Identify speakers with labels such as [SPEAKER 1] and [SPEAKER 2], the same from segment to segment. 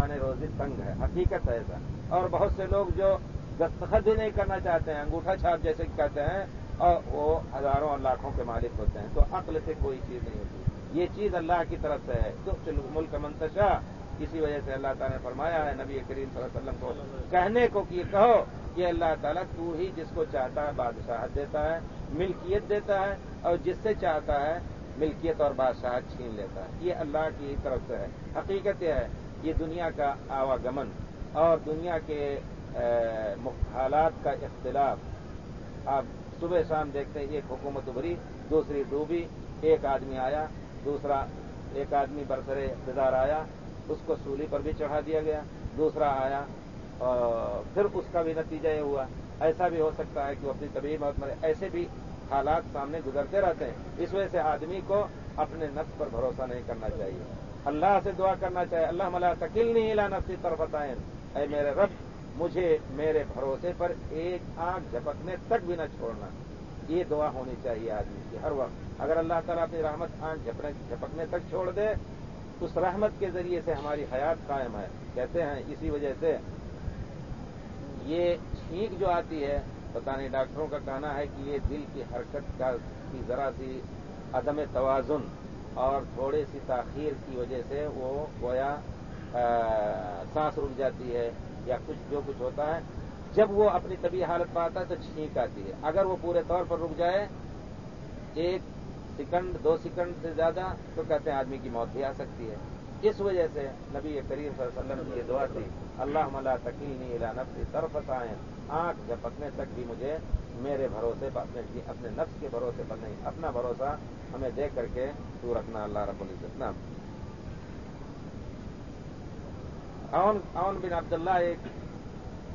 [SPEAKER 1] کمان روزی تنگ ہے، حقیقت ہے ایسا۔ اور بہت سے لوگ جو دستخط بھی نہیں کرنا چاہتے ہیں، انگوٹھا چھاپ جیسے کہتے ہیں، اور وہ ہزاروں اور لاکھوں کے مالک ہوتے ہیں، تو عقل سے کوئی چیز نہیں ہوتی۔ یہ چیز اللہ کی طرف سے ہے۔ تو ملک منتشا، اسی وجہ سے اللہ تعالیٰ نے فرمایا ہے، نبی کریم صلی اللہ علیہ وسلم کو کہنے کو کہ کہو کہ اللہ تعالیٰ تو ہی جس کو چاہتا ہے بادشاہت دیتا ہے، ملکیت دیتا ہے، اور جس سے چاہتا ہے ملکیت اور بادشاہت چھین لیتا ہے۔ یہ اللہ کی طرف سے ہے۔ حقیقت یہ ہے یہ دنیا کا آواگمن اور دنیا کے حالات کا اختلاف۔ آپ صبح شام دیکھتے ہیں، ایک حکومت ابری دوسری ڈوبی، ایک آدمی آیا، دوسرا، ایک آدمی برسرے اقتدار آیا، اس کو سولی پر بھی چڑھا دیا گیا، دوسرا آیا، اور پھر اس کا بھی نتیجہ یہ ہوا۔ ایسا بھی ہو سکتا ہے کہ وہ اپنی طبی موت مرے۔ ایسے بھی حالات سامنے گزرتے رہتے ہیں۔ اس وجہ سے آدمی کو اپنے نفس پر بھروسہ نہیں کرنا چاہیے۔ اللہ سے دعا کرنا چاہیے اللہ ملا تکل نہیں لا نفسی طرف اے میرے رب، مجھے میرے بھروسے پر ایک آنکھ جھپکنے تک بھی نہ چھوڑنا۔ یہ دعا ہونی چاہیے آدمی کی ہر وقت۔ اگر اللہ تعالیٰ اپنی رحمت آنکھ جھپکنے تک چھوڑ دے، اس رحمت کے ذریعے سے ہماری حیات قائم ہے۔ کہتے ہیں، اسی وجہ سے یہ چھینک جو آتی ہے پتا نہیں ڈاکٹروں کا کہنا ہے کہ یہ دل کی حرکت کا کی ذرا سی عدم توازن۔ اور تھوڑی سی تاخیر کی وجہ سے وہ گویا سانس رک جاتی ہے یا کچھ جو کچھ ہوتا ہے۔ جب وہ اپنی طبی حالت پاتا ہے تو چھینک آتی ہے۔ اگر وہ پورے طور پر رک جائے، ایک سیکنڈ، دو سیکنڈ سے زیادہ، تو کہتے ہیں آدمی کی موت بھی آ سکتی ہے۔ اس وجہ سے نبی کریم صلی اللہ علیہ وسلم کی یہ دعا تھی اللہ ملا تکینی نفسی طرف آئیں آنکھ جھپکنے تک بھی مجھے میرے بھروسے پر، اپنے جی- اپنے نفس کے بھروسے پر نہیں، اپنا بھروسہ ہمیں دیکھ کر کے تو رکھنا اللہ رب العزت۔ نام اون بن عبداللہ ایک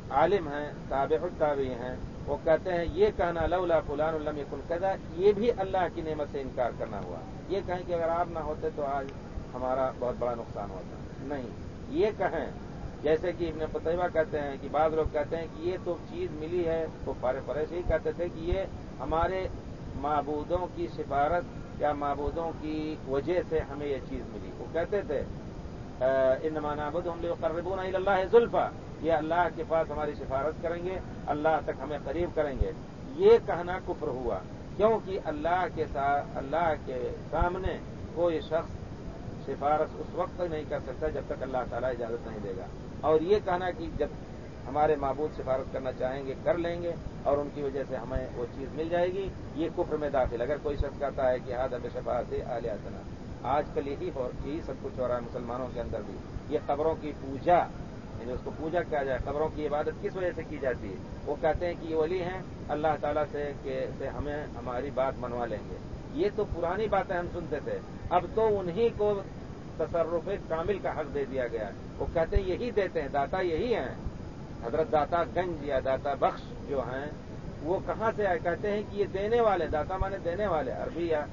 [SPEAKER 1] عالم ہیں، تابع التابعی ہیں، وہ کہتے ہیں، یہ کہنا لولا فلان الم قدا یہ بھی اللہ کی نعمت سے انکار کرنا ہوا۔ یہ کہیں کہ اگر آپ نہ ہوتے تو آج ہمارا بہت بڑا نقصان ہوتا نہیں، یہ کہیں، جیسے کہ ابن قطبہ کہتے ہیں، کہ بعض لوگ کہتے ہیں کہ یہ تو چیز ملی ہے وہ پارے پرے سے ہی کہتے تھے کہ یہ ہمارے معبودوں کی سفارت یا معبودوں کی وجہ سے ہمیں یہ چیز ملی۔ وہ کہتے تھے ان مانابود ہم لوگ قربون اللہ زلفا، یہ اللہ کے پاس ہماری سفارت کریں گے، اللہ تک ہمیں قریب کریں گے۔ یہ کہنا کفر ہوا، کیونکہ اللہ کے ساتھ اللہ کے سامنے کوئی شخص سفارش اس وقت نہیں کر سکتا جب تک اللہ تعالیٰ اجازت نہیں دے گا۔ اور یہ کہنا کہ جب ہمارے معبود سفارت کرنا چاہیں گے، کر لیں گے اور ان کی وجہ سے ہمیں وہ چیز مل جائے گی، یہ کفر میں داخل۔ اگر کوئی شخص کہتا ہے کہ ہاتھ اب شفاعت اہلیہ آج کل یہی یہی سب کچھ ہو رہا ہے مسلمانوں کے اندر بھی۔ یہ قبروں کی پوجا یعنی اس کو پوجا کیا جائے، قبروں کی عبادت کس وجہ سے کی جاتی ہے؟ وہ کہتے ہیں کہ یہ ولی ہیں، اللہ تعالیٰ سے کہ سے ہمیں ہماری بات منوا لیں گے۔ یہ تو پرانی باتیں ہم سنتے تھے۔ اب تو انہی کو تصرف کامل کا حق دے دیا گیا۔ وہ کہتے ہیں یہی دیتے ہیں، داتا یہی ہیں۔ حضرت داتا گنج یا داتا بخش جو ہیں، وہ کہاں سے آئے؟ کہتے ہیں کہ یہ دینے والے، داتا مانے دینے والے، عربی یا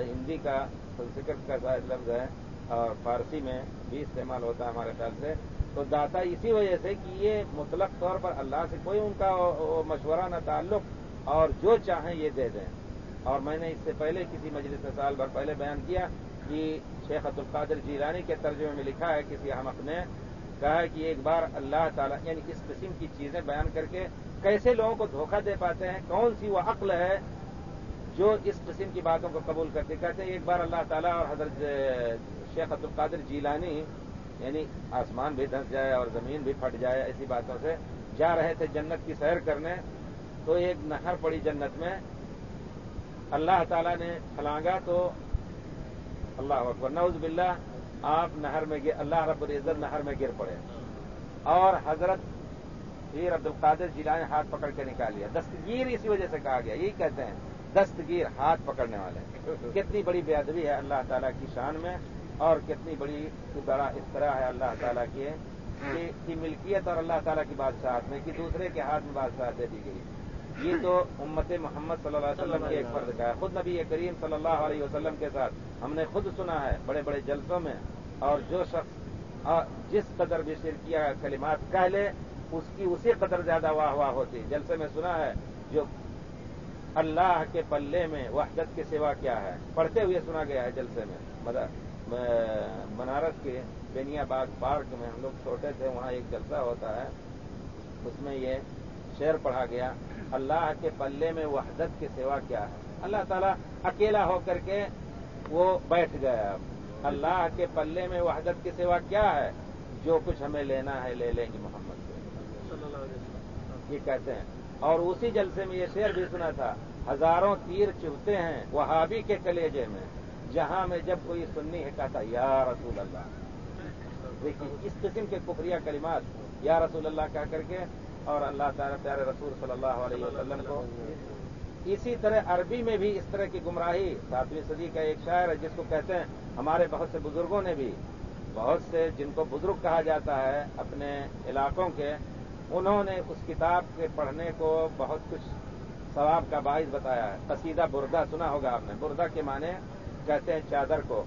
[SPEAKER 1] ہندی کا سنسکرت کا لفظ ہے۔ اور فارسی میں بھی استعمال ہوتا ہے ہمارے خیال سے۔ تو داتا اسی وجہ سے کہ یہ مطلق طور پر اللہ سے کوئی ان کا مشورہ، نہ تعلق اور جو چاہیں یہ دے دیں۔ اور میں نے اس سے پہلے کسی مجلس میں سال بھر پہلے بیان کیا کہ شیخ عبد القادر جیلانی کے ترجمے میں لکھا ہے کسی احمد نے کہا کہ ایک بار اللہ تعالیٰ یعنی اس قسم کی چیزیں بیان کر کے کیسے لوگوں کو دھوکہ دے پاتے ہیں، کون سی وہ عقل ہے جو اس قسم کی باتوں کو قبول کرتے کہتے ہیں، ایک بار اللہ تعالیٰ اور حضرت شیخ عبد القادر جیلانی یعنی آسمان بھی دھنس جائے اور زمین بھی پھٹ جائے ایسی باتوں سے جا رہے تھے جنت کی سیر کرنے، تو ایک نہر پڑی جنت میں اللہ تعالیٰ نے پھلانگا تو اللہ اکبر۔ نوز باللہ، آپ نہر میں گر اللہ رب العزت نہر میں گر پڑے۔ اور حضرت پیر عبد القادر جیلانی ہاتھ پکڑ کے نکال لیا۔ دستگیر اسی وجہ سے کہا گیا۔ یہی کہتے ہیں، دستگیر ہاتھ پکڑنے والے۔ کتنی بڑی بے ادبی ہے اللہ تعالیٰ کی شان میں، اور کتنی بڑی بڑا اختراع ہے اللہ تعالیٰ کی ملکیت اور اللہ تعالیٰ کی بادشاہت میں، کہ دوسرے کے ہاتھ میں بادشاہ دے دی گئی۔ یہ تو امت محمد صلی اللہ علیہ وسلم کی ایک فرد کا ہے۔ خود نبی کریم صلی اللہ علیہ وسلم کے ساتھ ہم نے خود سنا ہے بڑے بڑے جلسوں میں اور جو شخص جس قدر بھی شر کیا کلمات کہہ لے، اس کی اسی قدر زیادہ واہ واہ ہوتی۔ جلسے میں سنا ہے جو اللہ کے پلے میں وحدت کے سوا کیا ہے۔ پڑھتے ہوئے سنا گیا ہے جلسے میں۔ بنارس کے بینیا باغ پارک میں ہم لوگ چھوٹے تھے، وہاں ایک جلسہ ہوتا ہے، اس میں یہ شعر پڑھا گیا۔ اللہ کے پلے میں وحدت کے سوا کیا ہے؟ اللہ تعالیٰ اکیلا ہو کر کے وہ بیٹھ گیا۔ اب اللہ کے پلے میں وحدت کے سوا کیا ہے؟ جو کچھ ہمیں لینا ہے لے لیں گے محمد سے یہ کہتے ہیں۔ اور اسی جلسے میں یہ شعر بھی سنا تھا۔ ہزاروں تیر چبھتے ہیں وہابی کے کلیجے میں۔ جہاں میں جب کوئی سننی ہے کہتا یا رسول اللہ۔ دیکھیے اس قسم کے کفریہ کلمات یا رسول اللہ کہہ کر کے اور اللہ تعالیٰ پیارے رسول صلی اللہ علیہ وسلم کو اسی طرح عربی میں بھی اس طرح کی گمراہی ساتویں صدی کا ایک شاعر ہے جس کو کہتے ہیں، ہمارے بہت سے بزرگوں نے بھی بہت سے جن کو بزرگ کہا جاتا ہے اپنے علاقوں کے، انہوں نے اس کتاب کے پڑھنے کو بہت کچھ ثواب کا باعث بتایا ہے۔ قصیدہ بردہ سنا ہوگا آپ نے۔ بردہ کے معنی کہتے ہیں چادر کو۔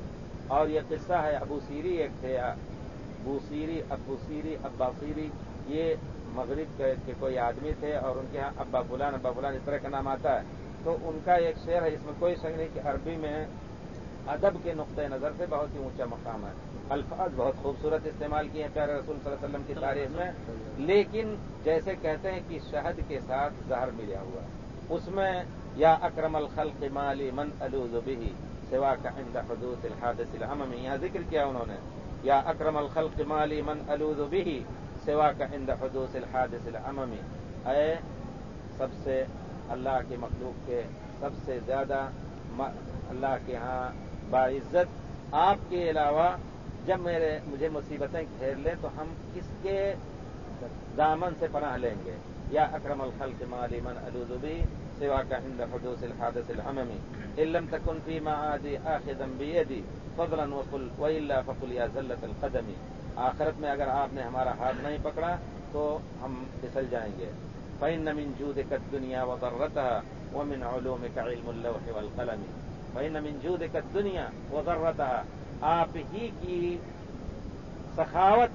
[SPEAKER 1] اور یہ قصہ ہے ابو سیری ایک تھے، ابو سیری ابو سیری، ابا سیری۔ یہ مغرب کے کوئی آدمی تھے اور ان کے یہاں ابا فلان ابا فلان اس طرح کا نام آتا ہے۔ تو ان کا ایک شعر ہے اس میں کوئی شک نہیں کہ عربی میں ادب کے نقطۂ نظر سے بہت ہی اونچا مقام ہے۔ الفاظ بہت خوبصورت استعمال کیے ہیں پیارے رسول صلی اللہ علیہ وسلم کی تاریخ میں۔ لیکن جیسے کہتے ہیں کہ شہد کے ساتھ زہر ملا ہوا اس میں یا اکرم الخلق مالی من الوز بھی سوا کا عند حدوث الحادث الحممی یہاں ذکر کیا انہوں نے۔ یا اکرم الخلق مالی من الوز بھی سوا کا عند حدوث الحادث العممی اے سب سے اللہ کے مخلوق کے سب سے زیادہ اللہ کے ہاں باعزت، آپ کے علاوہ جب میرے مجھے مصیبتیں گھیر لیں تو ہم کس کے دامن سے پناہ لیں گے؟ یا اکرم الخلق مالی من الودبی سوا کا ہند حدوث الحادث العممی علم تکن فی معادی آخدم بیدی فضلا وقل وإلا فقل یا ذلت القدمی آخرت میں اگر آپ نے ہمارا ہاتھ نہیں پکڑا تو ہم پھسل جائیں گے۔ فإن من جودك الدنيا وضرتها ومن علومك علم اللوح والقلم۔ فإن من جودك الدنيا وضرتها۔ آپ ہی کی سخاوت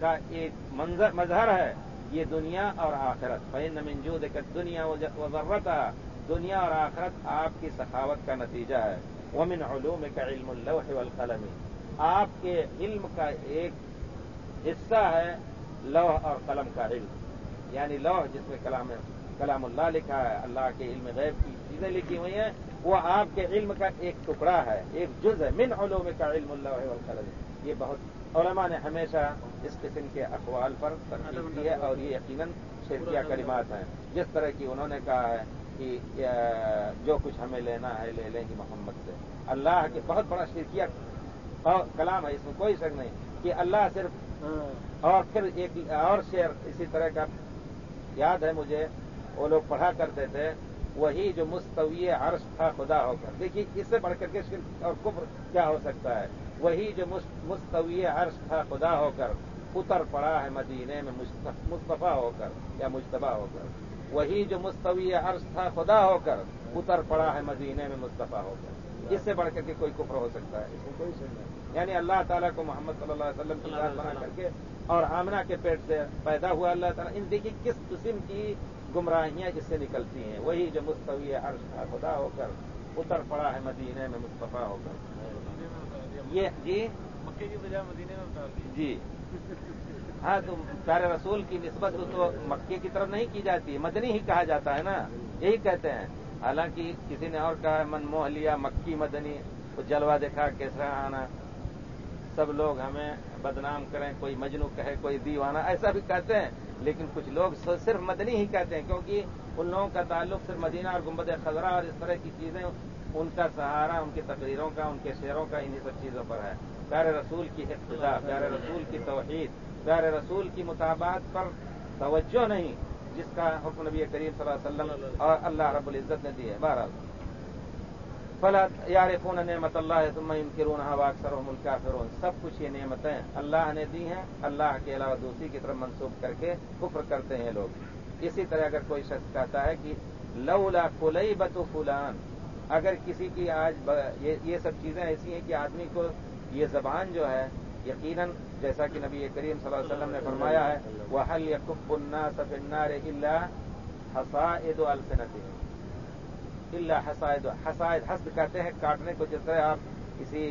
[SPEAKER 1] کا ایک منظر مظہر ہے۔ یہ دنیا اور آخرت۔ فإن من جودك الدنيا وضرتها۔ دنیا اور آخرت آپ کی سخاوت کا نتیجہ ہے۔ ومن علومك علم اللوح والقلم۔ آپ کے علم کا ایک حصہ ہے لوح اور قلم کا علم۔ یعنی لوح جس میں کلام کلام اللہ لکھا ہے، اللہ کے علم غیب کی چیزیں لکھی ہوئی ہیں، وہ آپ کے علم کا ایک ٹکڑا ہے، ایک جز ہے، من علوم کا علم اللہ والقلم۔ یہ بہت علماء نے ہمیشہ اس قسم کے اقوال پر تنقید کی ہے اور یہ یقیناً شرکیہ کلمات ہیں۔ جس طرح کی انہوں نے کہا ہے کہ جو کچھ ہمیں لینا ہے، لے لیں گے محمد سے۔ اللہ کے بہت بڑا شرکیہ کلام ہے، اس میں کوئی شک نہیں کہ اللہ صرف اور پھر ایک اور شعر اسی طرح کا یاد ہے مجھے، وہ لوگ پڑھا کرتے تھے، وہی جو مستوی عرش تھا خدا ہو کر۔ دیکھیے، اس سے بڑھ کر کے شرک اور کفر کیا ہو سکتا ہے؟ وہی جو مستوی عرش تھا خدا ہو کر، اتر پڑا ہے مدینے میں مصطفیٰ ہو کر یا مشتبہ ہو کر۔ وہی جو مستوی عرش تھا خدا ہو کر اتر پڑا ہے مدینے میں مصطفیٰ ہو کر۔ اس سے بڑھ کر کے کوئی کفر ہو سکتا ہے۔ اس میں کوئی شک نہیں۔ یعنی اللہ تعالیٰ کو محمد صلی اللہ علیہ وسلم کی بات بنا کر کے اور آمنا کے پیٹ سے پیدا ہوا اللہ تعالیٰ۔ ان دیکھیے کس قسم کی گمراہیاں جس سے نکلتی ہیں۔ وہی جو مستوی عرش کا خدا ہو کر اتر پڑا ہے مدینے میں مصطفیٰ ہو کر۔ یہ جی
[SPEAKER 2] مکے کی بجائے مدینے میں
[SPEAKER 1] جی۔ ہاں تو پیارے رسول کی نسبت تو مکے کی طرف نہیں کی جاتی، مدنی ہی کہا جاتا ہے نا۔ یہی کہتے ہیں۔ حالانکہ کسی نے اور کہا، من موہ لیا، مکی مدنی تو جلوہ دیکھا کیسا آنا۔ سب لوگ ہمیں بدنام کریں، کوئی مجنو کہے، کوئی دیوانہ، ایسا بھی کہتے ہیں۔ لیکن کچھ لوگ صرف مدنی ہی کہتے ہیں، کیونکہ ان لوگوں کا تعلق صرف مدینہ اور گمبد خزرہ اور اس طرح کی چیزیں، ان کا سہارا، ان کی تقریروں کا، ان کے شعروں کا انہیں سب چیزوں پر ہے۔ پیارے رسول کی ابتدا پیارے رسول کی توحید۔ پیارے رسول کی مطابعت پر توجہ نہیں، جس کا حکم نبی کریم صلی اللہ علیہ وسلم اور اللہ رب العزت نے دی ہے۔ بہرحال۔ فلا یار فون نعمت اللہ تم کرون ہوا اکثر ملک فرون سب کچھ یہ نعمتیں اللہ نے دی ہیں۔ اللہ کے علاوہ دوسری کی طرف منسوخ کر کے کفر کرتے ہیں لوگ۔ اسی طرح اگر کوئی شخص کہتا ہے کہ لولا کلئی بت فلان، اگر کسی کی آج یہ سب چیزیں ایسی ہیں کہ آدمی کو یہ زبان جو ہے، یقیناً جیسا کہ نبی کریم صلی اللہ علیہ وسلم نے فرمایا ہے وہ حل یا کب الناس فنار اللہ حسائد الفنت اللہ حسائد حسائد حسد کہتے ہیں، کاٹنے کو جس طرح آپ کسی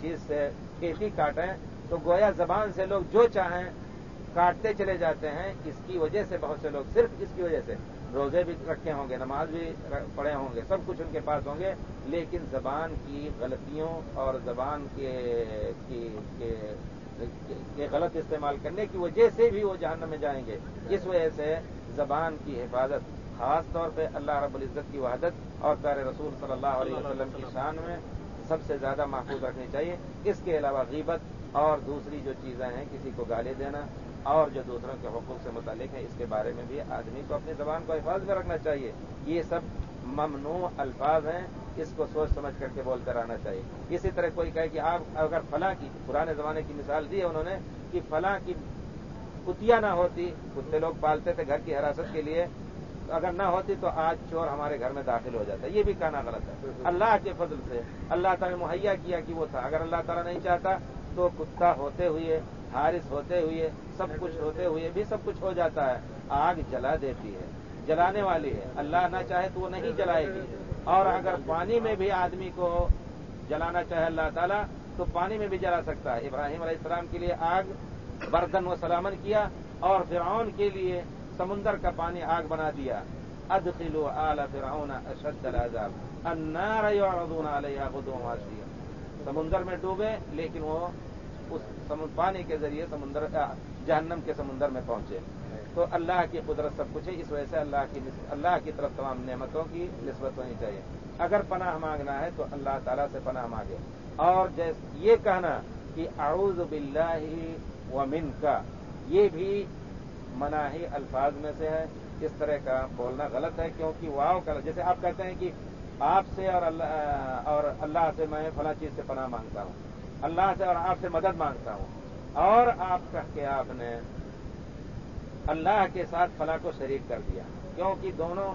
[SPEAKER 1] چیز سے کھیتی کاٹیں، تو گویا زبان سے لوگ جو چاہیں کاٹتے چلے جاتے ہیں، اس کی وجہ سے بہت سے لوگ، صرف اس کی وجہ سے۔ روزے بھی رکھے ہوں گے، نماز بھی پڑھے ہوں گے، سب کچھ ان کے پاس ہوں گے، لیکن زبان کی غلطیوں اور زبان کے غلط استعمال کرنے کی وجہ سے بھی وہ جہنم میں جائیں گے۔ اس وجہ سے زبان کی حفاظت، خاص طور پہ اللہ رب العزت کی وحدت اور پیارے رسول صلی اللہ علیہ وسلم کی شان میں سب سے زیادہ محفوظ رکھنی چاہیے۔ اس کے علاوہ غیبت اور دوسری جو چیزیں ہیں، کسی کو گالی دینا اور جو دوسروں کے حقوق سے متعلق ہیں، اس کے بارے میں بھی آدمی کو اپنی زبان کو حفاظ میں رکھنا چاہیے۔ یہ سب ممنوع الفاظ ہیں، اس کو سوچ سمجھ کر کے بولتے رہنا چاہیے۔ اسی طرح کوئی کہے کہ آپ اگر فلاں کی، پرانے زمانے کی مثال دی ہے انہوں نے کہ فلاں کی کتیا نہ ہوتی، کتے لوگ پالتے تھے گھر کی حراست کے لیے، اگر نہ ہوتی تو آج چور ہمارے گھر میں داخل ہو جاتا۔ ہے یہ بھی کہنا غلط ہے۔ اللہ کے فضل سے، اللہ تعالیٰ نے مہیا کیا کہ وہ تھا۔ اگر اللہ تعالیٰ نہیں چاہتا تو کتا ہوتے ہوئے حارث ہوتے ہوئے، سب کچھ ہوتے ہوئے بھی سب کچھ ہو جاتا ہے۔ آگ جلا دیتی ہے، جلانے والی ہے۔ اللہ نہ چاہے تو وہ نہیں جلائے گی۔ اور اگر پانی میں بھی آدمی کو جلانا چاہے اللہ تعالیٰ، تو پانی میں بھی جلا سکتا ہے۔ ابراہیم علیہ السلام کے لیے آگ بردن و سلامن کیا اور فرعون کے لیے سمندر کا پانی آگ بنا دیا۔ ادخلوا آل فرعون اشد العذاب۔ النار يعرضون عليها غدوا سمندر میں ڈوبے، لیکن وہ اس پانی کے ذریعے سمندر جہنم کے سمندر میں پہنچے۔ تو اللہ کی قدرت سب کچھ ہے، اس وجہ سے اللہ کی اللہ کی طرف تمام نعمتوں کی نسبت ہونی چاہیے۔ اگر پناہ مانگنا ہے تو اللہ تعالیٰ سے پناہ مانگے۔ اور جیسے یہ کہنا کہ اعوذ باللہ و من کا یہ بھی مناہی الفاظ میں سے ہے۔ اس طرح کا بولنا غلط ہے، کیونکہ واؤ کا، جیسے آپ کہتے ہیں کہ آپ سے اور اللہ اور اللہ سے میں فلاں چیز سے پناہ مانگتا ہوں۔ اللہ سے اور آپ سے مدد مانگتا ہوں۔ اور آپ کہہ کے آپ نے اللہ کے ساتھ فلاں کو شریک کر دیا۔ کیونکہ دونوں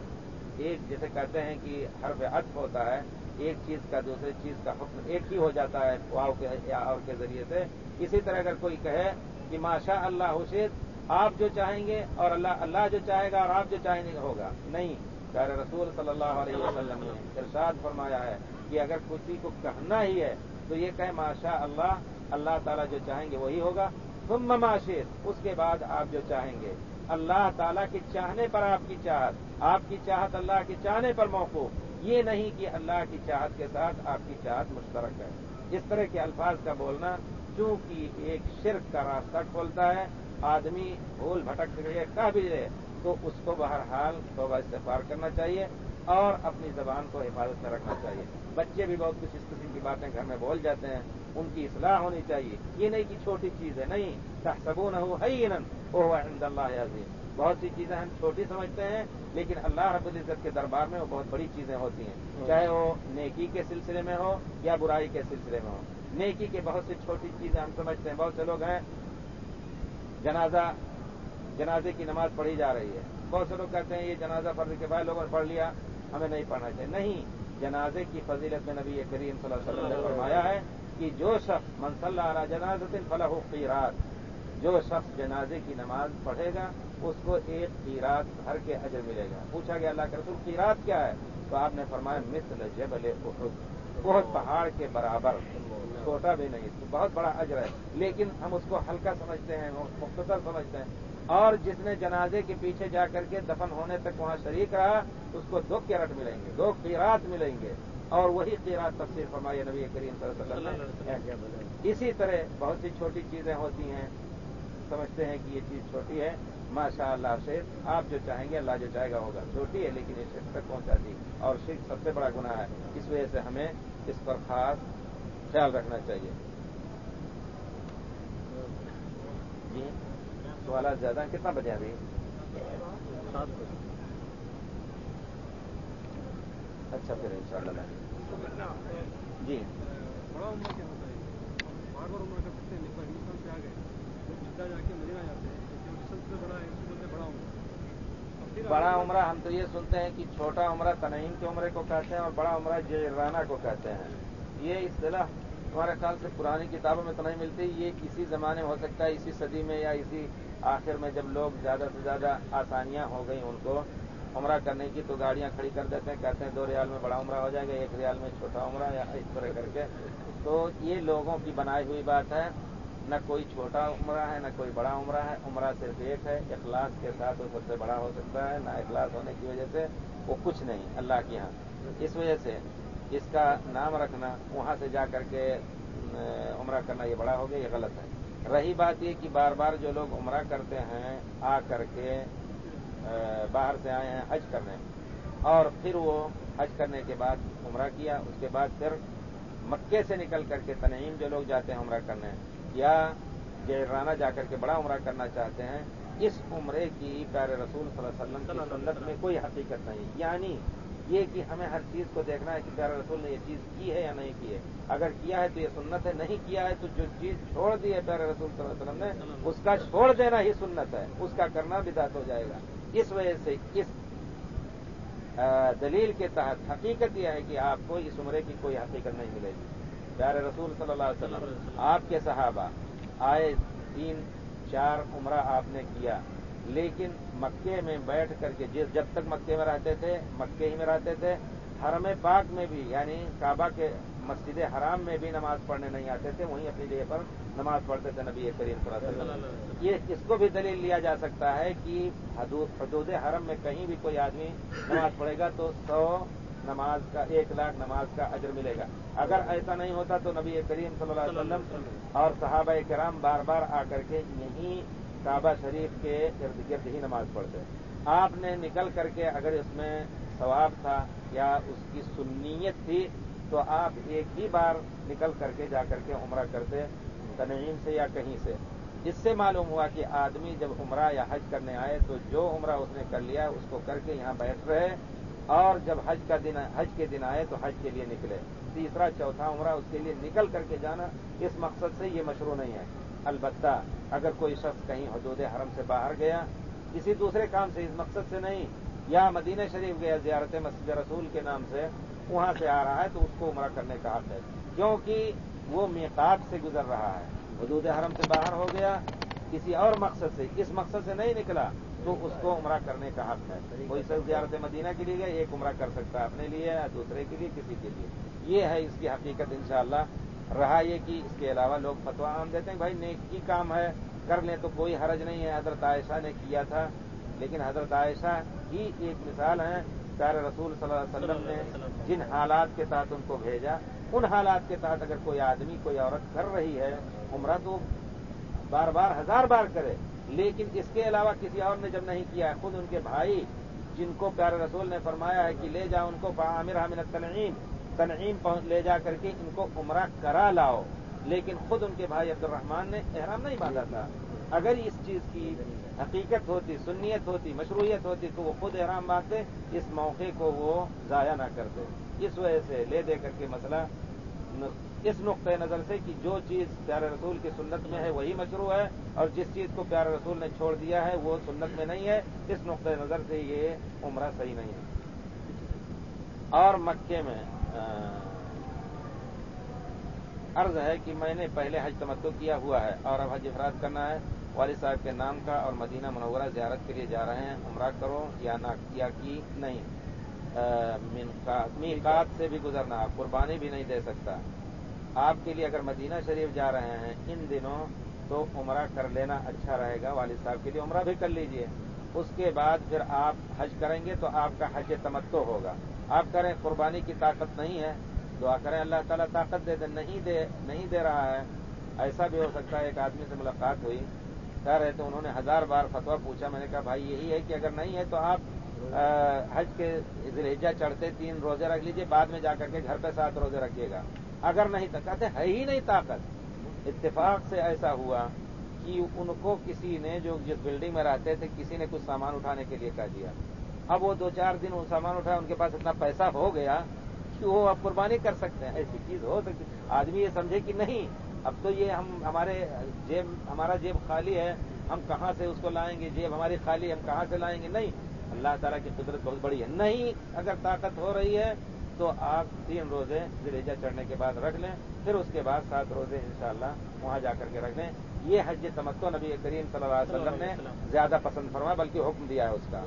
[SPEAKER 1] ایک جیسے کہتے ہیں کہ حرف عطف ہوتا ہے، ایک چیز کا دوسری چیز کا حکم ایک ہی ہو جاتا ہے واؤ کے یا اور کے ذریعے سے۔ اسی طرح اگر کوئی کہے کہ ماشاء اللہ حسین آپ جو چاہیں گے اور اللہ اللہ جو چاہے گا اور آپ جو چاہیں گے ہوگا۔ نہیں، پیارے رسول صلی اللہ علیہ وسلم نے ارشاد فرمایا ہے کہ اگر کسی کو کہنا ہی ہے تو یہ کہے ماشاء اللہ اللہ تعالیٰ جو چاہیں گے وہی ہوگا۔ تم مماشر اس کے بعد آپ جو چاہیں گے۔ اللہ تعالیٰ کے چاہنے پر آپ کی چاہت، آپ کی چاہت اللہ کے چاہنے پر موقف یہ نہیں کہ اللہ کی چاہت کے ساتھ آپ کی چاہت مشترک ہے۔ اس طرح کے الفاظ کا بولنا، چونکہ ایک شرک کا راستہ کھولتا ہے، آدمی بھول بھٹک کے کہہ بھی رہے، تو اس کو بہرحال توبہ استفار کرنا چاہیے۔ اور اپنی زبان کو حفاظت میں رکھنا چاہیے۔ بچے بھی بہت کچھ اس قسم کی باتیں گھر میں بول جاتے ہیں، ان کی اصلاح ہونی چاہیے۔ یہ نہیں کہ چھوٹی چیز ہے، نہیں۔ تحسبون ہو ہے وہ عند اللہ عظیم۔ بہت سی چیزیں ہم چھوٹی سمجھتے ہیں، لیکن اللہ رب العزت کے دربار میں وہ بہت بڑی چیزیں ہوتی ہیں۔ چاہے وہ نیکی کے سلسلے میں ہو یا برائی کے سلسلے میں ہو۔ نیکی کے بہت سی چھوٹی چیزیں ہم سمجھتے ہیں۔ بہت سے لوگ ہیں، جنازہ، جنازے کی نماز پڑھی جا رہی ہے۔ بہت سے لوگ کہتے ہیں یہ جنازہ فرض کے بعد لوگوں نے پڑھ لیا، ہمیں نہیں پڑھنا چاہیے۔ نہیں، جنازے کی فضیلت میں نبی کریم صلی اللہ علیہ وسلم نے فرمایا ہے کہ جو شخص منصل علیہ جناز فلاح قیرات، جو شخص جنازے کی نماز پڑھے گا، اس کو ایک قیرات بھر کے اجر ملے گا۔ پوچھا گیا، اللہ کے رسول، قیرات کیا ہے؟ تو آپ نے فرمایا، مثل جبل احد۔ بہت پہاڑ کے برابر، چھوٹا بھی نہیں، بہت بڑا اجر ہے۔ لیکن ہم اس کو ہلکا سمجھتے ہیں، مختصر سمجھتے ہیں۔ اور جس نے جنازے کے پیچھے جا کر کے دفن ہونے تک وہاں شریک رہا اس کو دو کیرٹ ملیں گے دو قیرات ملیں گے۔ اور وہی قیرات تفصیل فرمائی نبی کریم صلی اللہ علیہ وسلم اسی طرح بہت سی چھوٹی چیزیں ہوتی ہیں سمجھتے ہیں کہ یہ چیز چھوٹی ہے۔ ماشاء اللہ سے آپ جو چاہیں گے اللہ جو چاہے گا ہوگا۔ چھوٹی ہے لیکن یہ شرک تک پہنچا دی اور شرک سب سے بڑا گناہ ہے۔ اس وجہ سے ہمیں اس پر خاص خیال رکھنا چاہیے۔ جی۔ سوالات زیادہ کتنا بجے ابھی؟ اچھا پھر ان شاء اللہ جی۔
[SPEAKER 2] بڑا عمر کیا ہوتا ہے بار بار عمر کر سکتے ہیں ہندوستان سے آ گئے جدہ جا کے مدینہ جاتے ہیں جو سب سے
[SPEAKER 1] بڑا عمرہ ہم تو یہ سنتے ہیں کہ چھوٹا عمرہ تنعیم کے عمرے کو کہتے ہیں اور بڑا عمرہ جیرانہ کو کہتے ہیں۔ یہ اصطلاح ہمارے خیال سے پرانی کتابوں میں تو نہیں ملتی یہ اسی زمانے ہو سکتا ہے اسی صدی میں یا اسی آخر میں جب لوگ زیادہ سے زیادہ آسانیاں ہو گئی ان کو عمرہ کرنے کی، تو گاڑیاں کھڑی کر دیتے ہیں، کہتے ہیں دو ریال میں بڑا عمرہ ہو جائے گا، ایک ریال میں چھوٹا عمرہ یا اس طرح کر کے۔ تو یہ لوگوں کی بنائی ہوئی بات ہے، نہ کوئی چھوٹا عمرہ ہے، نہ کوئی بڑا عمرہ ہے۔ عمرہ صرف ایک ہے، اخلاص کے ساتھ وہ سب سے بڑا ہو سکتا ہے، نہ اخلاص ہونے کی وجہ سے وہ کچھ نہیں، اللہ کے یہاں اس وجہ سے اس کا نام رکھنا، وہاں سے جا کر کے عمرہ کرنا یہ بڑا ہو گیا، یہ غلط ہے۔ رہی بات یہ کہ بار بار جو لوگ عمرہ کرتے ہیں، آ کر کے باہر سے آئے ہیں حج کرنے۔ اور پھر وہ حج کرنے کے بعد عمرہ کیا، اس کے بعد پھر مکے سے نکل کر کے تنعیم جو لوگ جاتے ہیں عمرہ کرنے۔ یا جیرانہ جا کر کے بڑا عمرہ کرنا چاہتے ہیں، اس عمرے کی پیارے رسول صلی اللہ علیہ وسلم کی سنت میں کوئی حقیقت نہیں۔ یعنی یہ کہ ہمیں ہر چیز کو دیکھنا ہے کہ پیارے رسول نے یہ چیز کی ہے یا نہیں کی ہے۔ اگر کیا ہے تو یہ سنت ہے، نہیں کیا ہے تو جو چیز چھوڑ دی ہے پیارے رسول صلی اللہ علیہ وسلم نے، اس کا چھوڑ دینا ہی سنت ہے۔ اس کا کرنا بھی ہو جائے گا۔ اس وجہ سے اس دلیل کے تحت حقیقت یہ ہے کہ آپ کو اس عمرے کی کوئی حقیقت نہیں ملے گی۔ پیارے رسول صلی اللہ علیہ وسلم، آپ کے صحابہ، آئے تین، چار عمرہ آپ نے کیا۔ لیکن مکے میں بیٹھ کر کے جب تک مکے میں رہتے تھے مکے ہی میں رہتے تھے حرم پاک میں بھی یعنی کعبہ کے مسجد حرام میں بھی نماز پڑھنے نہیں آتے تھے وہیں اپنی جگہ پر نماز پڑھتے تھے نبی کریم صلی اللہ علیہ وسلم۔ یہ اس کو بھی دلیل لیا جا سکتا ہے کہ حدود حرم میں کہیں بھی کوئی آدمی نماز پڑھے گا تو سو نماز کا ایک لاکھ نماز کا اجر ملے گا۔ اگر ایسا نہیں ہوتا تو نبی کریم صلی اللہ علیہ وسلم اور صحابہ کرام بار بار آ کر کے یہیں کعبہ شریف کے ارد گرد ہی نماز پڑھتے آپ نے نکل کر کے اگر اس میں ثواب تھا یا اس کی سنیت تھی، تو آپ ایک ہی بار نکل کر کے جا کر کے عمرہ کرتے، تنعیم سے یا کہیں سے۔ اس سے معلوم ہوا کہ آدمی جب عمرہ یا حج کرنے آئے، تو جو عمرہ اس نے کر لیا، اس کو کر کے یہاں بیٹھ رہے۔ اور جب حج کا دن، حج کے دن آئے، تو حج کے لیے نکلے۔ تیسرا، چوتھا عمرہ اس کے لیے نکل کر کے جانا، اس مقصد سے یہ مشروع نہیں ہے۔ البتہ اگر کوئی شخص کہیں حدود حرم سے باہر گیا، کسی دوسرے کام سے اس مقصد سے نہیں، یا مدینہ شریف گیا زیارت مسجد رسول کے نام سے، وہاں سے آ رہا ہے تو اس کو عمرہ کرنے کا حق ہے، کیونکہ وہ میقات سے گزر رہا ہے۔ حدود حرم سے باہر ہو گیا، کسی اور مقصد سے، اس مقصد سے نہیں نکلا، تو اس کو عمرہ کرنے کا حق ہے۔ کوئی سب زیارت مدینہ کے لیے گئے ایک عمرہ کر سکتا ہے اپنے لیے یا دوسرے کے لیے، کسی کے لیے۔ یہ ہے اس کی حقیقت انشاءاللہ۔ رہا یہ کہ اس کے علاوہ لوگ فتوا عام دیتے ہیں، بھائی نیک کی کام ہے، کر لیں تو کوئی حرج نہیں ہے، حضرت عائشہ نے کیا تھا۔ لیکن حضرت عائشہ ہی ایک مثال ہے پیارے رسول صلی اللہ علیہ وسلم نے جن حالات کے تحت ان کو بھیجا، ان حالات کے تحت اگر کوئی آدمی، کوئی عورت کر رہی ہے، عمرہ تو بار بار، ہزار بار کرے، لیکن اس کے علاوہ کسی اور نے جب نہیں کیا ہے خود ان کے بھائی، جن کو پیارے رسول نے فرمایا ہے کہ لے جاؤ ان کو عامر حامل تنعیم تنعیم لے جا کر کے ان کو عمرہ کرا لاؤ۔ لیکن خود ان کے بھائی عبد الرحمان نے احرام نہیں باندھا تھا۔ اگر اس چیز کی حقیقت ہوتی، سنیت ہوتی، مشروعیت ہوتی، تو وہ خود احرام باندھتے، اس موقع کو وہ ضائع نہ کرتے اس وجہ سے لے دے کر کے مسئلہ اس نقطۂ نظر سے کہ جو چیز پیارے رسول کی سنت میں ہے، وہی مشروع ہے، اور جس چیز کو پیارے رسول نے چھوڑ دیا ہے، وہ سنت میں نہیں ہے۔ اس نقطۂ نظر سے یہ عمرہ صحیح نہیں ہے۔ اور مکے میں عرض ہے کہ میں نے پہلے حج تمتو کیا ہوا ہے اور اب حج افراد کرنا ہے۔ والد صاحب کے نام کا اور مدینہ منورہ زیارت کے لیے جا رہے ہیں۔ عمرہ کرو یا نہ کیا کی نہیں۔ میقات سے بھی گزرنا، قربانی بھی نہیں دے سکتا۔ آپ کے لیے اگر مدینہ شریف جا رہے ہیں ان دنوں تو عمرہ کر لینا اچھا رہے گا۔ والد صاحب کے لیے عمرہ بھی کر لیجیے۔ اس کے بعد پھر آپ حج کریں گے تو آپ کا حج تمتو ہوگا۔ آپ کریں، قربانی کی طاقت نہیں ہے، دعا کریں، اللہ تعالیٰ طاقت دے دے، نہیں دے نہیں دے رہا ہے۔ ایسا بھی ہو سکتا ہے، ایک آدمی سے ملاقات ہوئی۔ کہہ رہے تو انہوں نے ہزار بار فتوا پوچھا۔ میں نے کہا، بھائی، یہی ہے کہ اگر نہیں ہے تو آپ حج کے ذریعہ چڑھتے تین روزے رکھ لیجیے، بعد میں جا کر کے گھر پہ سات روزے رکھیے گا۔ اگر نہیں تو کہتے ہے ہی نہیں طاقت۔ اتفاق سے ایسا ہوا کہ ان کو کسی نے جو جس بلڈنگ میں رہتے تھے، کسی نے کچھ سامان اٹھانے کے لیے کہہ دیا۔ اب وہ دو چار دن وہ سامان اٹھایا ان کے پاس اتنا پیسہ ہو گیا کہ وہ اب قربانی کر سکتے ہیں۔ ایسی چیز ہو سکتی آدمی یہ سمجھے کہ نہیں اب تو یہ ہم ہمارے جیب ہمارا جیب خالی ہے ہم کہاں سے اس کو لائیں گے؟ جیب ہماری خالی ہم کہاں سے لائیں گے؟ نہیں۔ اللہ تعالیٰ کی قدرت بہت بڑی ہے۔ نہیں اگر طاقت ہو رہی ہے تو آپ تین روزے زلیجہ چڑھنے کے بعد رکھ لیں پھر اس کے بعد سات روزے انشاءاللہ وہاں جا کر کے رکھ لیں۔ یہ حج تمتو نبی کریم صلی اللہ علیہ وسلم نے زیادہ پسند فرما بلکہ حکم دیا ہے اس کا۔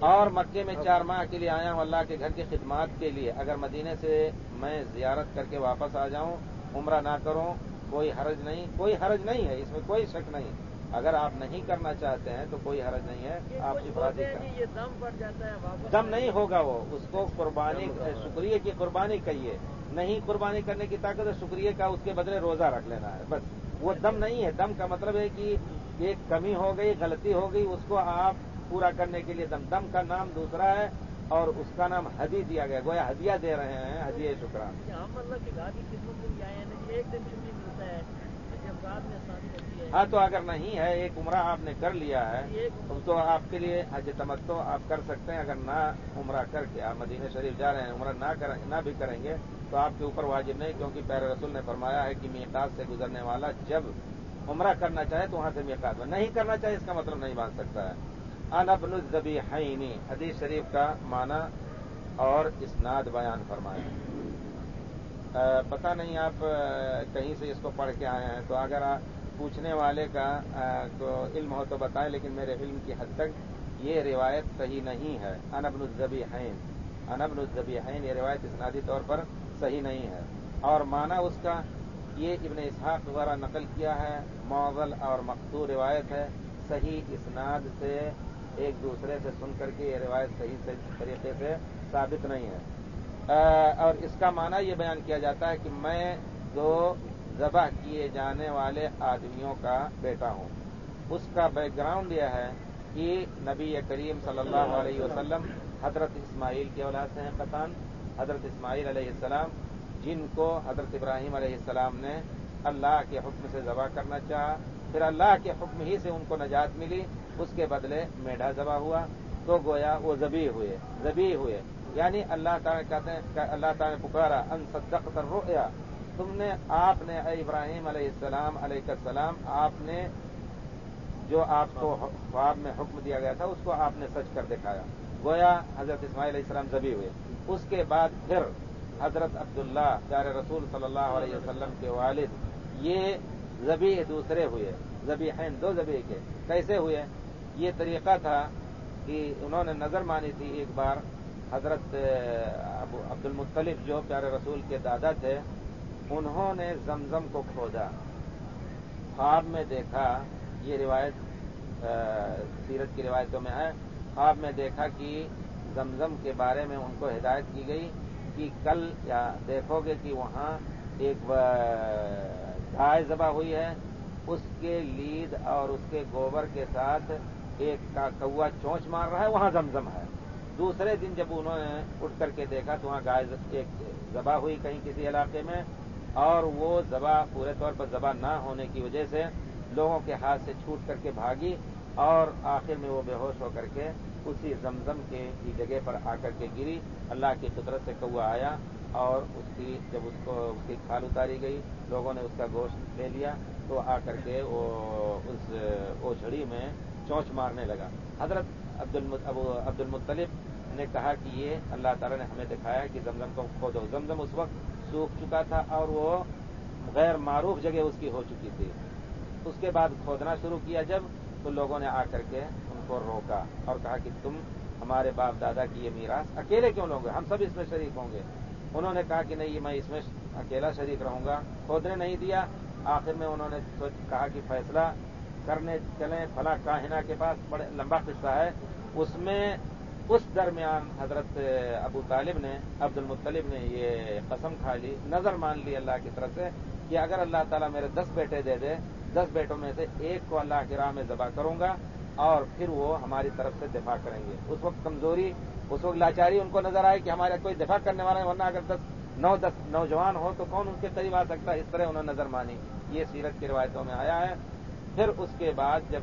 [SPEAKER 1] اور مکے میں چار ماہ کے لیے آیا ہوں اللہ کے گھر کی خدمات کے لیے۔ اگر مدینے سے میں زیارت کر کے واپس آ جاؤں عمرہ نہ کروں کوئی حرج نہیں کوئی حرج نہیں ہے اس میں کوئی شک نہیں۔ اگر آپ نہیں کرنا چاہتے ہیں تو کوئی حرج نہیں ہے آپ افرادی
[SPEAKER 3] یہ دم پڑ جاتا ہے
[SPEAKER 1] دم نہیں ہوگا وہ اس کو قربانی شکریہ کی قربانی کہیے۔ نہیں قربانی کرنے کی طاقت ہے شکریہ کا اس کے بدلے روزہ رکھ لینا ہے بس۔ وہ دم نہیں ہے۔ دم کا مطلب ہے کہ ایک کمی ہو گئی غلطی ہو گئی اس کو آپ پورا کرنے کے لیے دم دم کا نام دوسرا ہے اور اس کا نام ہدی دیا گیا گویا ہدیہ دے رہے ہیں ہدیہ شکران۔
[SPEAKER 3] ہوتی ہے۔
[SPEAKER 1] ہاں تو اگر نہیں ہے ایک عمرہ آپ نے کر لیا ہے تو آپ کے لیے حج تمتو آپ کر سکتے ہیں۔ اگر نہ عمرہ کر کے آپ مدینہ شریف جا رہے ہیں عمرہ نہ بھی کریں گے تو آپ کے اوپر واجب نہیں کیونکہ پیر رسول نے فرمایا ہے کہ میقات سے گزرنے والا جب عمرہ کرنا چاہے تو وہاں سے میقات۔ میں نہیں کرنا چاہے اس کا مطلب نہیں مان سکتا ہے۔ انبن الزبی حدیث شریف کا معنی اور اسناد بیان فرمائے۔ پتہ نہیں آپ کہیں سے اس کو پڑھ کے آئے ہیں، تو اگر پوچھنے والے کا تو علم ہو تو بتائیں، لیکن میرے علم کی حد تک یہ روایت صحیح نہیں ہے۔ انبن الزبی حین انبن الزبی حین یہ روایت اسنادی طور پر صحیح نہیں ہے۔ اور معنی اس کا، یہ ابن اسحاق دوبارہ نقل کیا ہے موغل اور مقتو روایت ہے، صحیح اسناد سے ایک دوسرے سے سن کر کے یہ روایت صحیح طریقے سے ثابت نہیں ہے۔ اور اس کا معنی یہ بیان کیا جاتا ہے کہ میں دو ذبح کیے جانے والے آدمیوں کا بیٹا ہوں، اس کا بیک گراؤنڈ یہ ہے کہ نبی کریم صلی اللہ علیہ وسلم حضرت اسماعیل کی اولاد سے ہیں قطان حضرت اسماعیل علیہ السلام، جن کو حضرت ابراہیم علیہ السلام نے اللہ کے حکم سے ذبح کرنا چاہا پھر اللہ کے حکم ہی سے ان کو نجات ملی، اس کے بدلے میڈا ذبح ہوا۔ تو گویا وہ زبی ہوئے زبی ہوئے۔ یعنی اللہ تعالیٰ کہتے ہیں اللہ تعالیٰ نے پکارا، ان صدق رؤیا تم نے، آپ نے، اے ابراہیم علیہ السلام علیہ السلام، آپ نے جو آپ کو خواب میں حکم دیا گیا تھا، اس کو آپ نے سچ کر دکھایا۔ گویا حضرت اسماعیل علیہ السلام زبی ہوئے۔ اس کے بعد پھر حضرت عبداللہ، پیارے رسول صلی اللہ علیہ وسلم کے والد، یہ زبی دوسرے ہوئے، زبی ہیں دو زبی کے، کیسے ہوئے؟ یہ طریقہ تھا کہ انہوں نے نظر مانی تھی ایک بار حضرت عبد المطلف جو پیارے رسول کے دادا تھے، انہوں نے زمزم کو کھودا۔ خواب میں دیکھا، یہ روایت سیرت کی روایتوں میں ہے۔ خواب میں دیکھا کہ زمزم کے بارے میں ان کو ہدایت کی گئی کہ کل یا دیکھو گے کہ وہاں ایک گائے ذبح ہوئی ہے، اس کے لید اور اس کے گوبر کے ساتھ ایک کا کوا چونچ مار رہا ہے، وہاں زمزم ہے۔ دوسرے دن جب انہوں نے اٹھ کر کے دیکھا تو وہاں گائے ایک ذبح ہوئی کہیں کسی علاقے میں، اور وہ ذبح پورے طور پر ذبح نہ ہونے کی وجہ سے لوگوں کے ہاتھ سے چھوٹ کر کے بھاگی۔ اور آخر میں وہ بے ہوش ہو کر کے اسی زمزم کے کی جگہ پر آ کر کے گری۔ اللہ کی قدرت سے کوا آیا اور اس کی جب اس کو اس کی کھال اتاری گئی، لوگوں نے اس کا گوشت لے لیا، تو آ کر کے وہ اس اوچھڑی میں چونچ مارنے لگا۔ حضرت عبد المطلف نے کہا کہ یہ اللہ تعالیٰ نے ہمیں دکھایا کہ زمزم کو کھودو زمزم اس وقت سوکھ چکا تھا اور وہ غیر معروف جگہ اس کی ہو چکی تھی۔ اس کے بعد کھودنا شروع کیا۔ جب تو لوگوں نے آ کر کے ان کو روکا اور کہا کہ تم ہمارے باپ دادا کی یہ میراث اکیلے کیوں لوگ ہم سب اس میں شریک ہوں گے۔ انہوں نے کہا کہ نہیں، میں اس میں اکیلا شریک رہوں گا۔ کھودنے نہیں دیا۔ آخر میں انہوں نے کہا کہ فیصلہ کرنے چلیں۔ فلاں کاہنا کے پاس بڑے لمبا قصہ ہے۔ اس میں اس درمیان حضرت ابو طالب نے عبد المطلب نے یہ قسم کھا لی، نظر مان لی اللہ کی طرف سے۔ کہ اگر اللہ تعالیٰ میرے دس بیٹے دے دے، دس بیٹوں میں سے ایک کو اللہ کی راہ میں ذبح کروں گا اور پھر وہ ہماری طرف سے دفاع کریں گے۔ اس وقت کمزوری، اس وقت لاچاری ان کو نظر آئے کہ ہمارا کوئی دفاع کرنے والا ہے، ورنہ اگر دس، نو دس نوجوان ہو تو کون ان کے قریب آ سکتا ہے؟ اس طرح انہوں نے نظر مانی۔ یہ سیرت کی روایتوں میں آیا ہے۔ پھر اس کے بعد جب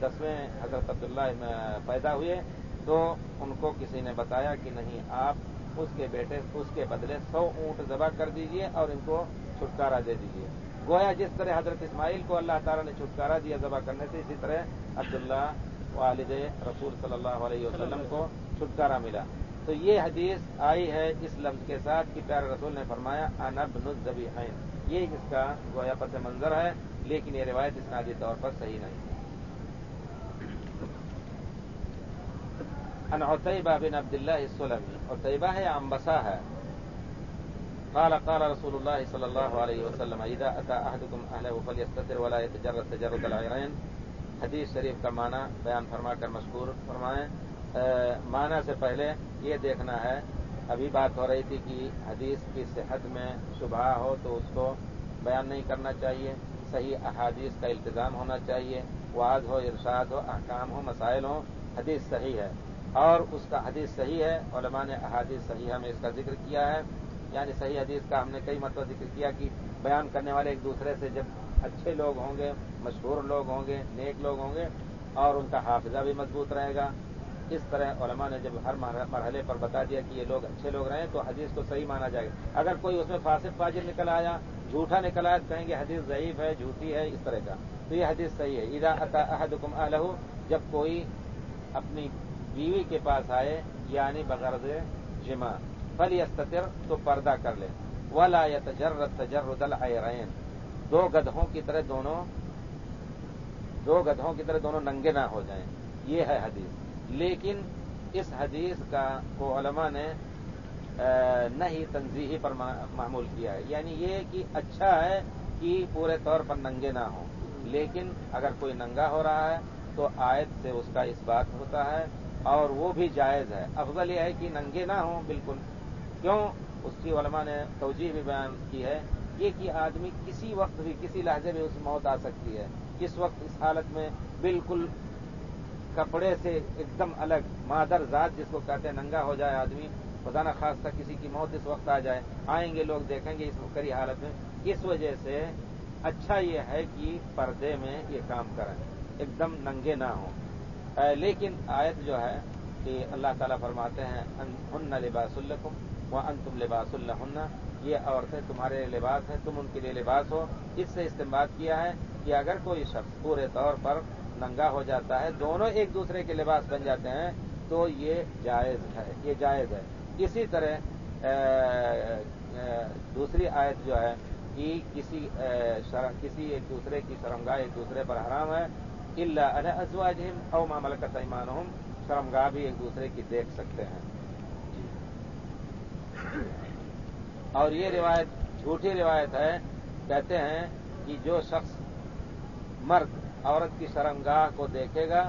[SPEAKER 1] دسویں حضرت عبداللہ پیدا ہوئے تو ان کو کسی نے بتایا کہ نہیں، آپ اس کے بیٹے، اس کے بدلے سو اونٹ ذبح کر دیجیے اور ان کو چھٹکارا دے دیجیے۔ گویا جس طرح حضرت اسماعیل کو اللہ تعالیٰ نے چھٹکارا دیا ذبح کرنے سے، اسی طرح عبداللہ والد رسول صلی اللہ علیہ وسلم کو چھٹکارا ملا۔ تو یہ حدیث آئی ہے اس لفظ کے ساتھ کہ پیارے رسول نے فرمایا انب نزبی یہ اس کا گویا پس منظر ہے، لیکن یہ روایت اسنادی طور پر صحیح نہیں۔ ان بن عبد اللہ السلمی۔ عتیبہ ہے یا امبسا ہے۔ قال قال رسول الله صلى الله عليه وسلم اذا اتى احدكم اهله فليستتر ولا يتجرد تجرد العيرين حدیث شریف کا معنی بیان فرما کر مشکور فرمائیں۔ معنی سے پہلے یہ دیکھنا ہے، ابھی بات ہو رہی تھی کہ حدیث کی صحت میں شبہ ہو تو اس کو بیان نہیں کرنا چاہیے، صحیح احادیث کا التظام ہونا چاہیے وعد ہو، ارشاد ہو، احکام ہو، مسائل ہو حدیث صحیح ہے۔ اور اس کا حدیث صحیح ہے، علماء نے احادیث صحیح میں اس کا ذکر کیا ہے۔ یعنی صحیح حدیث کا ہم نے کئی مرتبہ ذکر کیا کہ بیان کرنے والے ایک دوسرے سے جب اچھے لوگ ہوں گے، مشہور لوگ ہوں گے، نیک لوگ ہوں گے، اور ان کا حافظہ بھی مضبوط رہے گا۔ اس طرح علماء نے جب ہر مرحلے پر بتا دیا کہ یہ لوگ اچھے لوگ رہے تو حدیث کو صحیح مانا جائے گا۔ اگر کوئی اس میں فاسد فاجر نکل آیا، جھوٹا نکل آیا کہیں گے حدیث ضعیف ہے، جھوٹی ہے، اس طرح کا۔ تو یہ حدیث صحیح ہے۔ ادا احدکم اہلہ جب کوئی اپنی بیوی کے پاس آئے یعنی بغرض جمع فلی استطر تو پردہ کر لے۔ ولا یا تجرت تجرد العین دو گدھوں کی طرح دونوں، دو گدھوں کی طرح دونوں ننگے نہ ہو جائیں۔ یہ ہے حدیث۔ لیکن اس حدیث کا کو علماء نے نہیں تنظیحی پر معمول کیا ہے۔ یعنی یہ کہ اچھا ہے کہ پورے طور پر ننگے نہ ہوں۔ لیکن اگر کوئی ننگا ہو رہا ہے، تو آیت سے اس کا اس بات ہوتا ہے اور وہ بھی جائز ہے۔ افضل یہ ہے کہ ننگے نہ ہوں، بالکل۔ کیوں؟ اس کی علماء نے توجہ بھی بیان کی ہے یہ کہ آدمی کسی وقت بھی، کسی لہجے میں اس موت آ سکتی ہے۔ کس وقت، اس حالت میں بالکل کپڑے سے ایک دم الگ، مادر ذات جس کو کہتے ہیں، ننگا ہو جائے آدمی خدا خاص تھا، کسی کی موت اس وقت آ جائے۔ آئیں گے لوگ، دیکھیں گے اس کری حالت میں۔ اس وجہ سے اچھا یہ ہے کہ پردے میں یہ کام کریں ایک دم ننگے نہ ہوں۔ لیکن آیت جو ہے کہ اللہ تعالیٰ فرماتے ہیں، ان لباس الکم وہ ان تم لباس اللہ یہ عورتیں تمہارے لباس ہیں، تم ان کے لیے لباس ہو۔ اس سے استعمال کیا ہے کہ اگر کوئی شخص پورے طور پر ننگا ہو جاتا ہے، دونوں ایک دوسرے کے لباس بن جاتے ہیں، تو یہ جائز ہے، یہ جائز ہے۔ اسی طرح دوسری آیت جو ہے کہ کسی کسی ایک دوسرے کی شرمگاہ ایک دوسرے پر حرام ہے اللہ ازواجہم او ما ملکت ایمانہم شرمگاہ بھی ایک دوسرے کی دیکھ سکتے ہیں۔ اور یہ روایت جھوٹی روایت ہے، کہتے ہیں کہ جو شخص مرد، عورت کی شرمگاہ کو دیکھے گا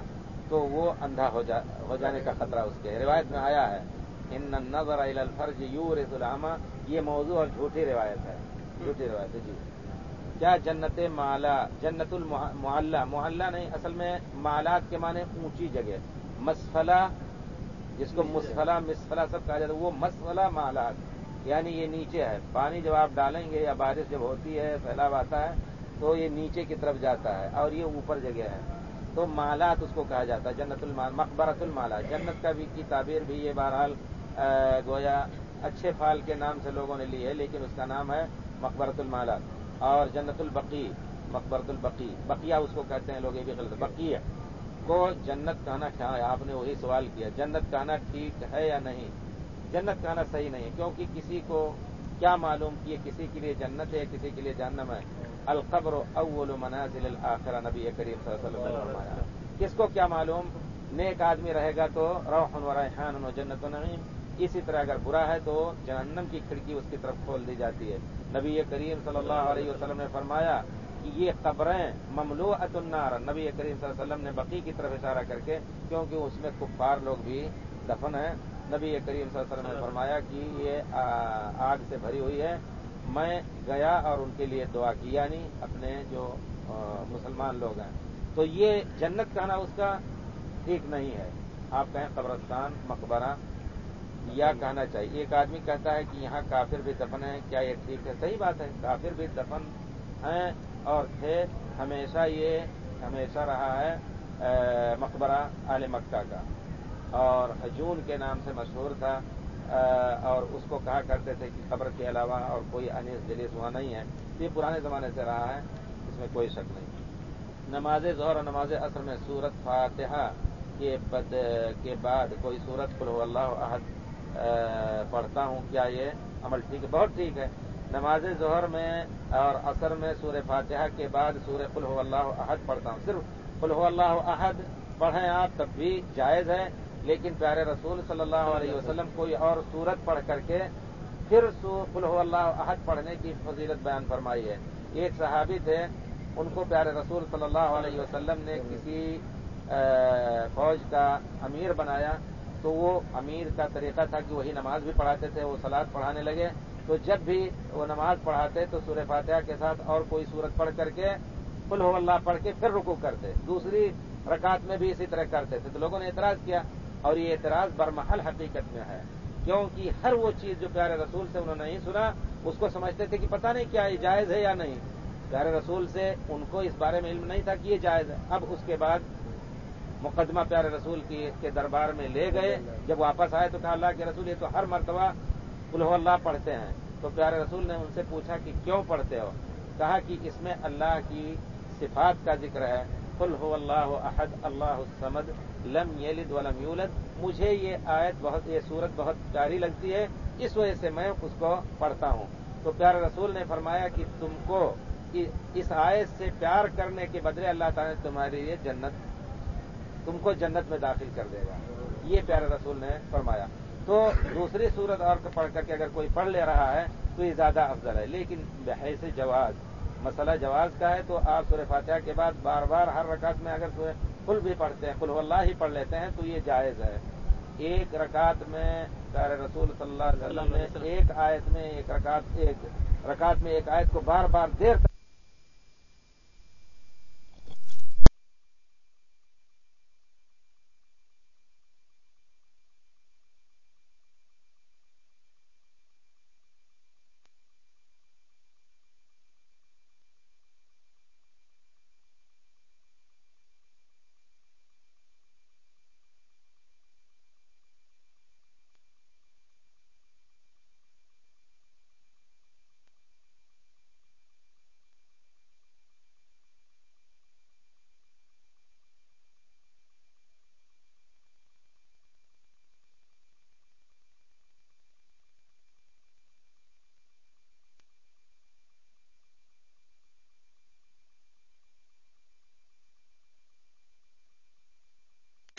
[SPEAKER 1] تو وہ اندھا ہو جانے کا خطرہ اس کے۔ روایت میں آیا ہے، ان نظر الفرج یور العامہ یہ موضوع اور جھوٹی روایت ہے۔ جھوٹی روایت ہے جی۔ کیا جنت مالا، جنت المحلہ محلہ نہیں، اصل میں مالات کے معنی اونچی جگہ۔ مسفلہ جس کو مسفلہ مسفلہ سب کہا جاتا ہے، وہ مسفلہ مالات۔ یعنی یہ نیچے ہے۔ پانی جب آپ ڈالیں گے یا بارش جب ہوتی ہے پھیلاو آتا ہے، تو یہ نیچے کی طرف جاتا ہے اور یہ اوپر جگہ ہے۔ تو مالات اس کو کہا جاتا ہے، جنت المال مقبرت المالا جنت کا بھی کی تعبیر بھی یہ بہرحال گویا اچھے فال کے نام سے لوگوں نے لی ہے، لیکن اس کا نام ہے مقبرت المالا اور جنت البقی مقبرت البقی بقیہ اس کو کہتے ہیں، لوگ یہ بھی غلط بقی کو جنت کہنا ہے؟ آپ نے وہی سوال کیا، جنت کہنا ٹھیک ہے یا نہیں؟ جنت کہنا صحیح نہیں کیونکہ کسی کو کیا معلوم کہ کسی کے لیے جنت ہے کسی کے لیے جہنم ہے؟ القبر اول منازل الاخرہ، نبی کریم صلی اللہ علیہ وسلم نے فرمایا۔ کس کو کیا معلوم؟ نیک آدمی رہے گا تو روحن و ریحان و جنت و نعیم۔ اسی طرح اگر برا ہے تو جہنم کی کھڑکی اس کی طرف کھول دی جاتی ہے۔ نبی کریم صلی اللہ علیہ وسلم نے فرمایا کہ یہ قبریں مملو النار، نبی کریم صلی اللہ علیہ وسلم نے بقی کی طرف اشارہ کر کے، کیونکہ اس میں کفار لوگ بھی دفن ہیں۔ نبی کریم صلی اللہ علیہ وسلم نے فرمایا کہ یہ آگ سے بھری ہوئی ہے۔ میں گیا اور ان کے لیے دعا کی یعنی اپنے جو مسلمان لوگ ہیں۔ تو یہ جنت کہنا اس کا ٹھیک نہیں ہے۔ آپ کہیں قبرستان، مقبرہ، یا کہنا چاہیے۔ ایک آدمی کہتا ہے کہ یہاں کافر بھی دفن ہے کیا یہ ٹھیک ہے؟ صحیح بات ہے، کافر بھی دفن ہیں اور تھے ہمیشہ یہ ہمیشہ رہا ہے مقبرہ عال مکہ کا۔ اور حجون کے نام سے مشہور تھا اور اس کو کہا کرتے تھے کہ قبر کے علاوہ اور کوئی انیس جلیس وہاں نہیں ہے۔ یہ پرانے زمانے سے رہا ہے، اس میں کوئی شک نہیں۔ نماز ظہر اور نماز اثر میں سورت فاتحہ کے بد، کے بعد کوئی سورت پر اللہ عہد پڑھتا ہوں، کیا یہ عمل ٹھیک ہے؟ بہت ٹھیک ہے۔ نماز ظہر میں اور اثر میں سورہ فاتحہ کے بعد سورہ قلح اللہ عہد پڑھتا ہوں۔ صرف قلح اللہ عہد پڑھیں آپ، تب بھی جائز ہے۔ لیکن پیارے رسول صلی اللہ علیہ وسلم، کوئی اور صورت پڑھ کر کے پھر قل هو اللہ عہد پڑھنے کی فضیلت بیان فرمائی ہے۔ ایک صحابی تھے، ان کو پیارے رسول صلی اللہ علیہ وسلم نے کسی فوج کا امیر بنایا۔ تو وہ امیر کا طریقہ تھا کہ وہی نماز بھی پڑھاتے تھے، وہ سلاد پڑھانے لگے۔ تو جب بھی وہ نماز پڑھاتے تو سورہ فاتحہ کے ساتھ اور کوئی صورت پڑھ کر کے کل ہو اللہ پڑھ کے پھر رکو کرتے۔ دوسری رکعت میں بھی اسی طرح کرتے تھے۔ تو لوگوں نے اعتراض کیا اور یہ اعتراض برمحل حقیقت میں ہے۔ کیونکہ ہر وہ چیز جو پیارے رسول سے انہوں نے نہیں سنا، اس کو سمجھتے تھے کہ پتہ نہیں کیا یہ جائز ہے یا نہیں۔ پیارے رسول سے ان کو اس بارے میں علم نہیں تھا کہ یہ جائز ہے۔ اب اس کے بعد مقدمہ پیارے رسول کی کے دربار میں لے گئے۔ جب واپس آئے تو کہا اللہ کے رسول، یہ تو ہر مرتبہ کلو اللہ پڑھتے ہیں۔ تو پیارے رسول نے ان سے پوچھا کہ کیوں پڑھتے ہو؟ کہا کہ اس میں اللہ کی صفات کا ذکر ہے۔ کل ہو اللہ احد، اللہ سمد لم یلد ولم یولد۔ مجھے یہ آیت بہت، یہ صورت بہت پیاری لگتی ہے۔ اس وجہ سے میں اس کو پڑھتا ہوں۔ تو پیارے رسول نے فرمایا کہ تم کو اس آیت سے پیار کرنے کے بدلے اللہ تعالیٰ نے تمہارے لیے جنت، تم کو جنت میں داخل کر دے گا۔ یہ پیارے رسول نے فرمایا۔ تو دوسری صورت اور پڑھ کر کے اگر کوئی پڑھ لے رہا ہے تو یہ زیادہ افضل ہے۔ لیکن بحیث جواز مسئلہ جواز کا ہے تو آپ سورہ فاتحہ کے بعد بار بار ہر رکعت میں اگر کل بھی پڑھتے ہیں کل اللہ ہی پڑھ لیتے ہیں تو یہ جائز ہے۔ ایک رکعت میں پیارے رسول صلی اللہ علیہ وسلم نے ایک آیت میں ایک رکعت ایک رکعت میں ایک آیت کو بار بار دیر تک